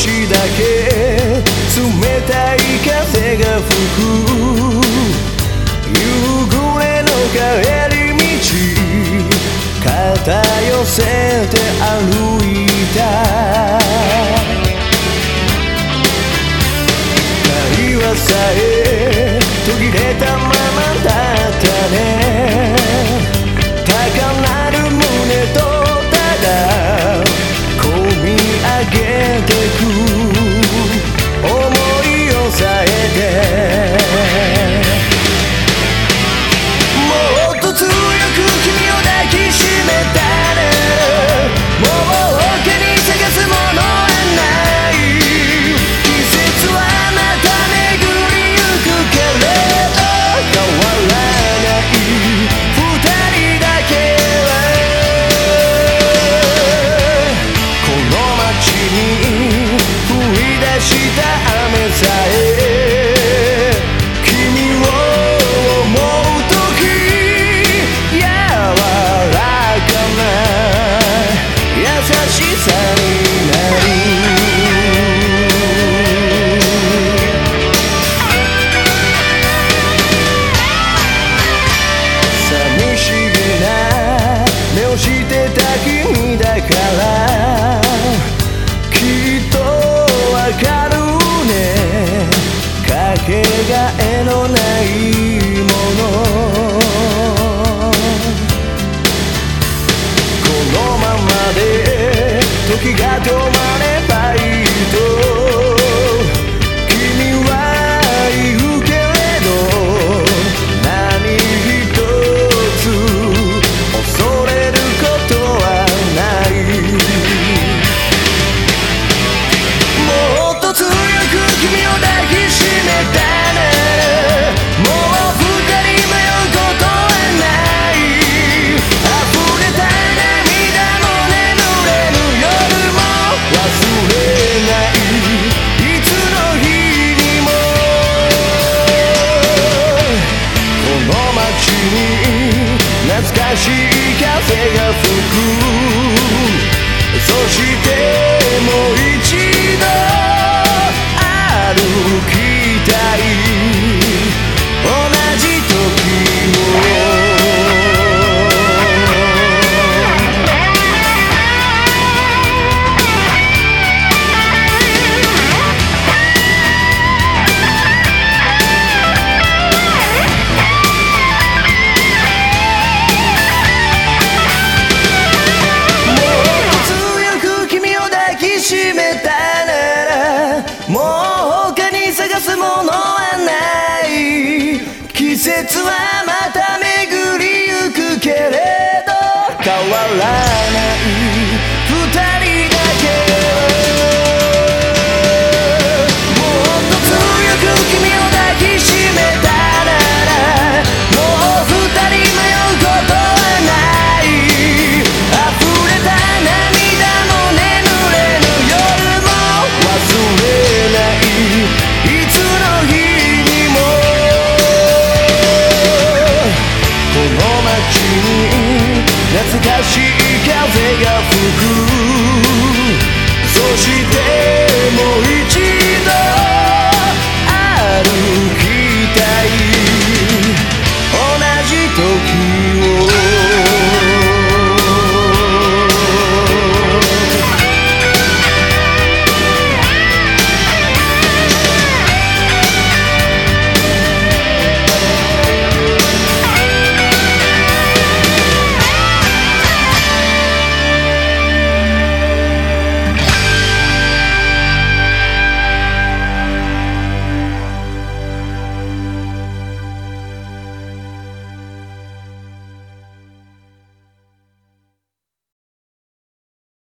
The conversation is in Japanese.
少しだけ。冷たい風が吹く。した雨さえないもの。このままで時が止まれ。のはない。季節はまた巡りゆくけれど。変わらない